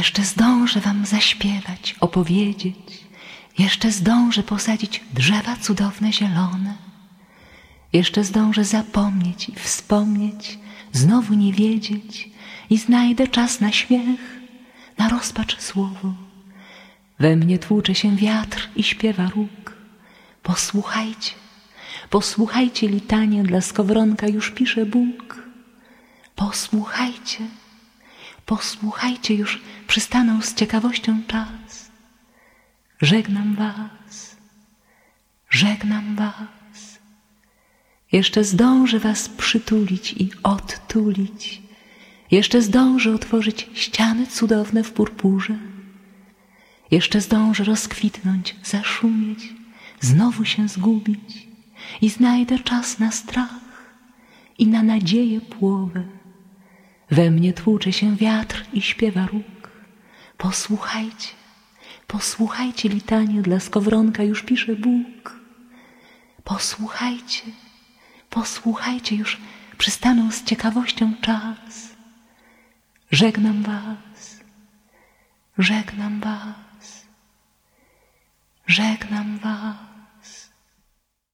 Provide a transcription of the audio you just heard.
Jeszcze zdążę wam zaśpiewać, opowiedzieć, jeszcze zdążę posadzić drzewa cudowne, zielone. Jeszcze zdążę zapomnieć i wspomnieć, znowu nie wiedzieć i znajdę czas na śmiech, na rozpacz słowo. We mnie tłucze się wiatr i śpiewa róg. Posłuchajcie, posłuchajcie litanie, dla skowronka już pisze Bóg. Posłuchajcie, posłuchajcie, już przystanął z ciekawością czas. Żegnam was, żegnam was. Jeszcze zdążę was przytulić i odtulić. Jeszcze zdążę otworzyć ściany cudowne w purpurze. Jeszcze zdążę rozkwitnąć, zaszumieć, znowu się zgubić i znajdę czas na strach i na nadzieję płowę. We mnie tłucze się wiatr i śpiewa róg. Posłuchajcie, posłuchajcie litanie, dla skowronka już pisze Bóg. Posłuchajcie, posłuchajcie, już przystanął z ciekawością czas. Żegnam was, żegnam was, żegnam was.